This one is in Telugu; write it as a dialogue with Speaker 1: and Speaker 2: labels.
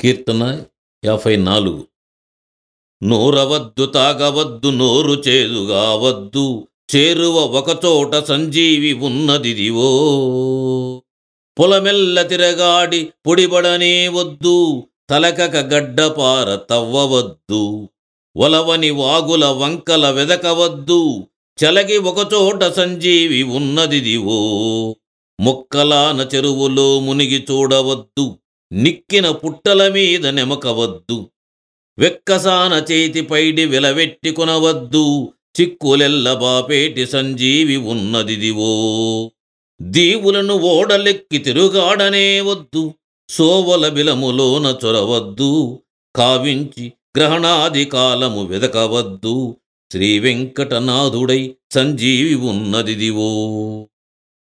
Speaker 1: కీర్తన యాభై నాలుగు. నోరవద్దు తాగవద్దు నోరు చేదుగావద్దు చేరువ ఒకచోట సంజీవి ఉన్నదిదివో. పొలమెల్ల తిరగాడి పొడిబడనే వద్దు తలకక గడ్డపార తవ్వవద్దు. ఒలవని వాగుల వంకల వెదకవద్దు చలగి ఒకచోట సంజీవి ఉన్నదిదివో. మొక్కలాన చెరువులో మునిగి చూడవద్దు నిక్కిన పుట్టల మీద నెమకవద్దు. వెక్కసాన చేతి పైడి విలవెట్టి కొనవద్దు. చిక్కులెల్ల బాపేటి సంజీవి ఉన్నదిదివో. దీవులను ఓడలెక్కి తిరుగాడనే వద్దు. సోవల బిలములోన చొరవద్దు. కావించి గ్రహణాది కాలము వెదకవద్దు. శ్రీ వెంకటనాథుడై సంజీవి ఉన్నదిదివో.